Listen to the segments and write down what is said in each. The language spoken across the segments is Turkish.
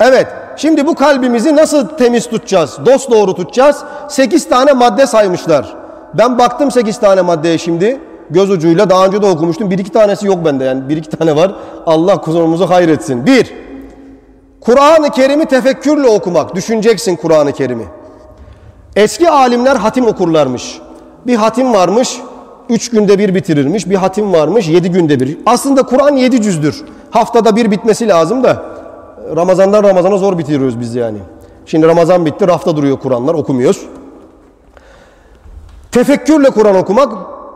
Evet, şimdi bu kalbimizi nasıl temiz tutacağız, dost doğru tutacağız? 8 tane madde saymışlar. Ben baktım 8 tane maddeye şimdi. Göz ucuyla daha önce de okumuştum. Bir iki tanesi yok bende yani. Bir iki tane var. Allah kusurumuzu hayretsin. Bir, Kur'an-ı Kerim'i tefekkürle okumak. Düşüneceksin Kur'an-ı Kerim'i. Eski alimler hatim okurlarmış. Bir hatim varmış, üç günde bir bitirirmiş. Bir hatim varmış, yedi günde bir. Aslında Kur'an yedi cüzdür. Haftada bir bitmesi lazım da Ramazandan Ramazana zor bitiriyoruz biz yani. Şimdi Ramazan bitti, rafta duruyor Kur'anlar, okumuyoruz. Tefekkürle Kur'an okumak,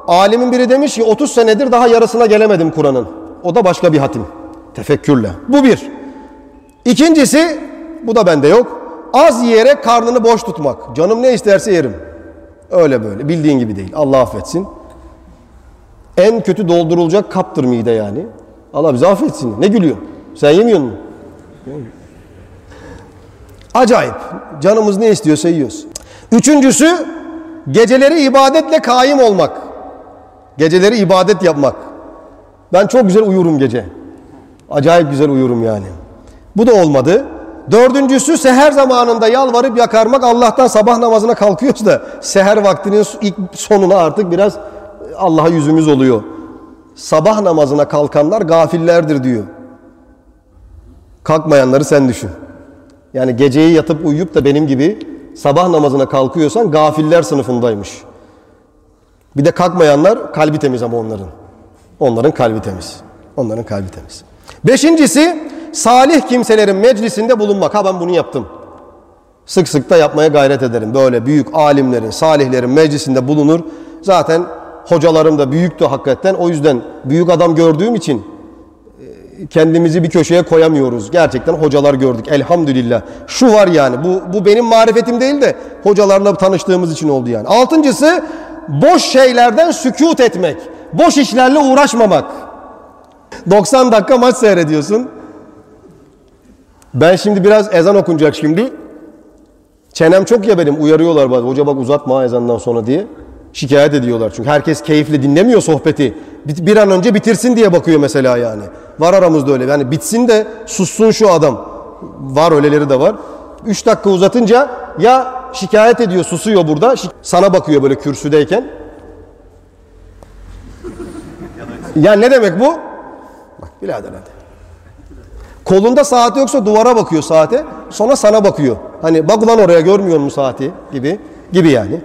alimin biri demiş ki 30 senedir daha yarısına gelemedim Kur'an'ın. O da başka bir hatim. Tefekkürle. Bu bir. İkincisi, bu da bende yok. Az yiyerek karnını boş tutmak. Canım ne isterse yerim. Öyle böyle. Bildiğin gibi değil. Allah affetsin. En kötü doldurulacak kaptır mide yani. Allah bizi affetsin. Ne gülüyorsun? Sen yemiyor musun? Acayip. Canımız ne istiyorsa yiyoruz. Üçüncüsü geceleri ibadetle kaim olmak. Geceleri ibadet yapmak. Ben çok güzel uyurum gece. Acayip güzel uyurum yani. Bu da olmadı. Dördüncüsü seher zamanında yalvarıp yakarmak. Allah'tan sabah namazına kalkıyoruz da seher vaktinin ilk sonuna artık biraz Allah'a yüzümüz oluyor. Sabah namazına kalkanlar gafillerdir diyor. Kalkmayanları sen düşün. Yani geceyi yatıp uyuyup da benim gibi sabah namazına kalkıyorsan gafiller sınıfındaymış. Bir de kalkmayanlar kalbi temiz ama onların. Onların kalbi temiz. Onların kalbi temiz. Beşincisi salih kimselerin meclisinde bulunmak. Ha ben bunu yaptım. Sık sık da yapmaya gayret ederim. Böyle büyük alimlerin, salihlerin meclisinde bulunur. Zaten hocalarım da büyüktü hakikaten. O yüzden büyük adam gördüğüm için kendimizi bir köşeye koyamıyoruz. Gerçekten hocalar gördük elhamdülillah. Şu var yani bu, bu benim marifetim değil de hocalarla tanıştığımız için oldu yani. Altıncısı boş şeylerden sükut etmek. Boş işlerle uğraşmamak. 90 dakika maç seyrediyorsun. Ben şimdi biraz ezan okunacak şimdi. Çenem çok ya benim uyarıyorlar bazen. Hoca bak uzatma ezandan sonra diye. Şikayet ediyorlar çünkü herkes keyifle dinlemiyor sohbeti. Bir an önce bitirsin diye bakıyor mesela yani. Var aramızda öyle. Yani bitsin de sussun şu adam. Var öyleleri de var. 3 dakika uzatınca ya şikayet ediyor susuyor burada. Sana bakıyor böyle kürsüdeyken. Ya ne demek bu? Bak birader hadi. Kolunda saati yoksa duvara bakıyor saate. Sonra sana bakıyor. Hani bak ulan oraya görmüyor mu saati gibi. Gibi yani.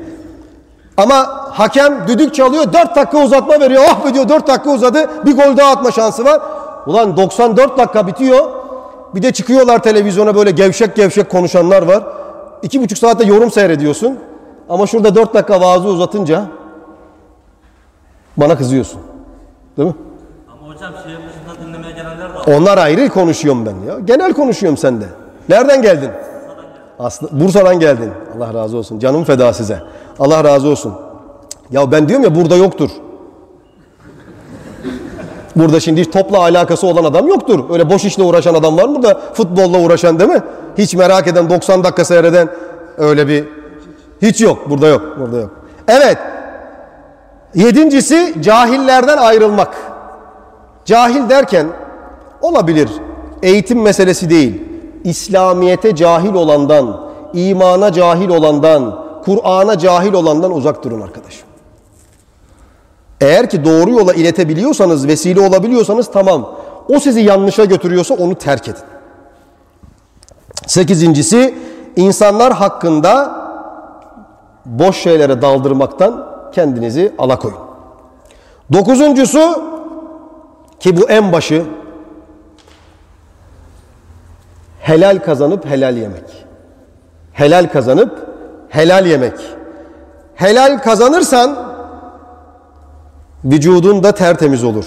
Ama hakem düdük çalıyor. 4 dakika uzatma veriyor. Oh be diyor 4 dakika uzadı. Bir gol daha atma şansı var. Ulan 94 dakika bitiyor. Bir de çıkıyorlar televizyona böyle gevşek gevşek konuşanlar var. İki buçuk saatte yorum seyrediyorsun. Ama şurada 4 dakika vaazı uzatınca bana kızıyorsun. Değil mi? Ama hocam şehir dışında dinlemeye gelenler de var. Onlar ayrı konuşuyorum ben ya. Genel konuşuyorum sende. Nereden geldin? Aslında Bursa'dan geldin. Allah razı olsun. Canım feda size. Allah razı olsun. Ya ben diyorum ya burada yoktur. Burada şimdi hiç topla alakası olan adam yoktur. Öyle boş işle uğraşan adam var mı da futbolla uğraşan değil mi? Hiç merak eden 90 dakika seyreden öyle bir hiç yok. Burada yok. Burada yok. Evet. Yedincisi cahillerden ayrılmak. Cahil derken olabilir. Eğitim meselesi değil. İslamiyete cahil olandan, imana cahil olandan, Kur'an'a cahil olandan uzak durun arkadaşım. Eğer ki doğru yola iletebiliyorsanız, vesile olabiliyorsanız tamam. O sizi yanlışa götürüyorsa onu terk edin. Sekizincisi, insanlar hakkında boş şeylere daldırmaktan kendinizi alakoyun. Dokuzuncusu, ki bu en başı, helal kazanıp helal yemek. Helal kazanıp helal yemek. Helal kazanırsan vücudun da tertemiz olur.